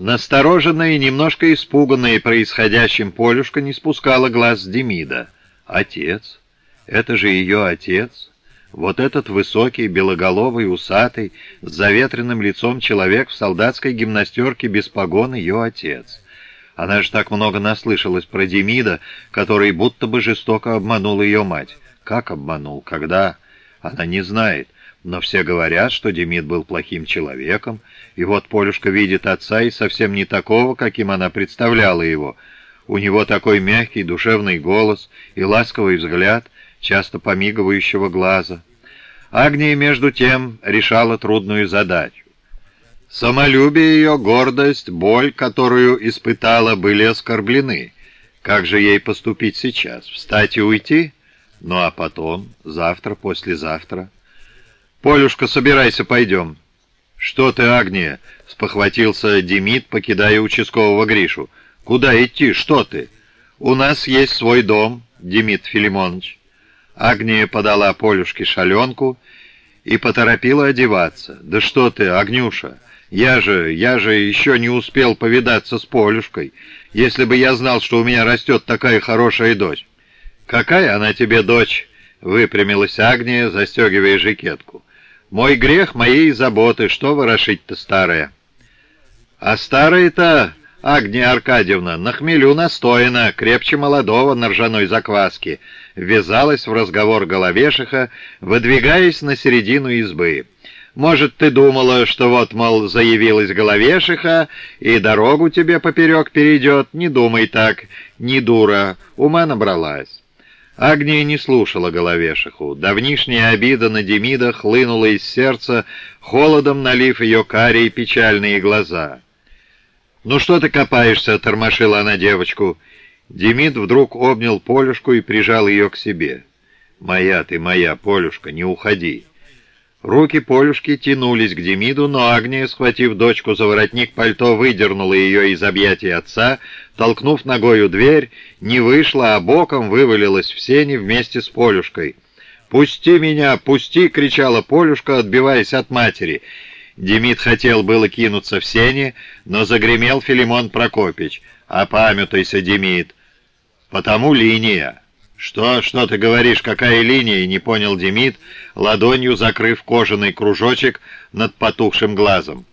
Настороженная и немножко испуганная происходящим Полюшка не спускала глаз с Демида. Отец? Это же ее отец? Вот этот высокий, белоголовый, усатый, с заветренным лицом человек в солдатской гимнастерке без погон ее отец. Она же так много наслышалась про Демида, который будто бы жестоко обманул ее мать. Как обманул? Когда? Она не знает. Но все говорят, что Демид был плохим человеком, и вот Полюшка видит отца и совсем не такого, каким она представляла его. У него такой мягкий душевный голос и ласковый взгляд, часто помигивающего глаза. Агния, между тем, решала трудную задачу. Самолюбие ее, гордость, боль, которую испытала, были оскорблены. Как же ей поступить сейчас? Встать и уйти? Ну а потом, завтра, послезавтра... «Полюшка, собирайся, пойдем». «Что ты, Агния?» — спохватился Демид, покидая участкового Гришу. «Куда идти? Что ты?» «У нас есть свой дом, Демид Филимонович». Агния подала Полюшке шаленку и поторопила одеваться. «Да что ты, Агнюша, я же, я же еще не успел повидаться с Полюшкой, если бы я знал, что у меня растет такая хорошая дочь». «Какая она тебе дочь?» — выпрямилась Агния, застегивая жакетку. Мой грех моей заботы, что ворошить-то старое? А старая-то, Агния Аркадьевна, на хмелю настояна, крепче молодого на ржаной закваске, ввязалась в разговор головешиха, выдвигаясь на середину избы. Может, ты думала, что вот, мол, заявилась головешиха, и дорогу тебе поперек перейдет? Не думай так, не дура, ума набралась. Агния не слушала головешиху. Давнишняя обида на Демида хлынула из сердца, холодом налив ее карие печальные глаза. «Ну что ты копаешься?» — тормошила она девочку. Демид вдруг обнял Полюшку и прижал ее к себе. «Моя ты, моя, Полюшка, не уходи!» Руки Полюшки тянулись к Демиду, но Агния, схватив дочку за воротник пальто, выдернула ее из объятий отца, толкнув ногою дверь, не вышла, а боком вывалилась в сени вместе с Полюшкой. «Пусти меня, пусти!» — кричала Полюшка, отбиваясь от матери. Демид хотел было кинуться в сени, но загремел Филимон Прокопич. «Опамятуйся, Демид, потому линия». «Что, что ты говоришь, какая линия?» — не понял Демид, ладонью закрыв кожаный кружочек над потухшим глазом.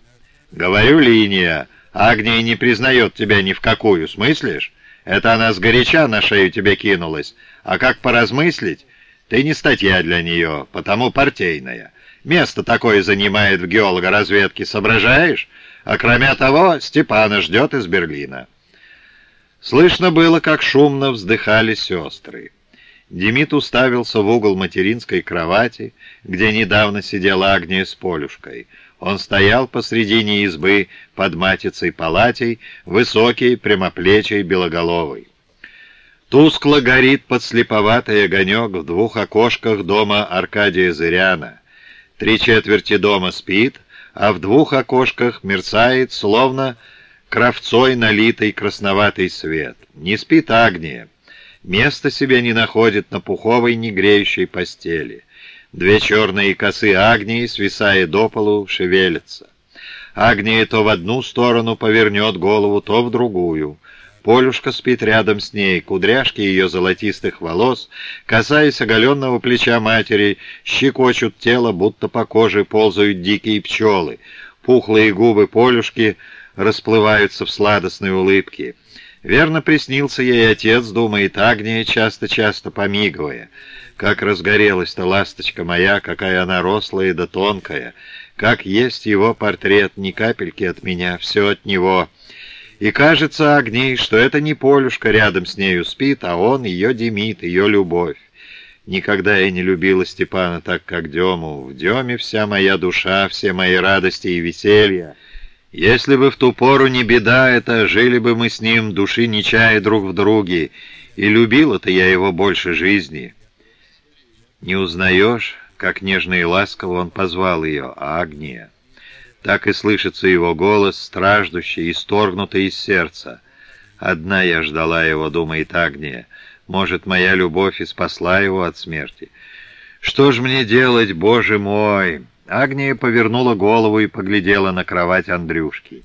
«Говорю, линия. Агния не признает тебя ни в какую, смыслишь? Это она сгоряча на шею тебе кинулась. А как поразмыслить? Ты не статья для нее, потому партийная. Место такое занимает в геологоразведке, соображаешь? А кроме того, Степана ждет из Берлина». Слышно было, как шумно вздыхали сестры. Демид уставился в угол материнской кровати, где недавно сидела Агния с Полюшкой. Он стоял посредине избы под матицей палатей, высокий, прямоплечий, белоголовый. Тускло горит подслеповатый огонек в двух окошках дома Аркадия Зыряна. Три четверти дома спит, а в двух окошках мерцает, словно кровцой налитый красноватый свет. Не спит Агния. Места себе не находит на пуховой негреющей постели. Две черные косы Агнии, свисая до полу, шевелятся. Агния то в одну сторону повернет голову, то в другую. Полюшка спит рядом с ней, кудряшки ее золотистых волос, касаясь оголенного плеча матери, щекочут тело, будто по коже ползают дикие пчелы. Пухлые губы Полюшки расплываются в сладостной улыбке. Верно приснился ей отец, думает Агния, часто-часто помигивая. Как разгорелась-то ласточка моя, какая она рослая да тонкая. Как есть его портрет, ни капельки от меня, все от него. И кажется Агней, что это не Полюшка рядом с нею спит, а он ее Демид, ее любовь. Никогда я не любила Степана так, как Дему. В Деме вся моя душа, все мои радости и веселья. Если бы в ту пору не беда эта, жили бы мы с ним, души не чая друг в друге, и любила-то я его больше жизни. Не узнаешь, как нежно и ласково он позвал ее, Агния. Так и слышится его голос, страждущий, исторгнутый из сердца. Одна я ждала его, думает Агния. Может, моя любовь и спасла его от смерти. Что ж мне делать, Боже мой?» Агния повернула голову и поглядела на кровать Андрюшки.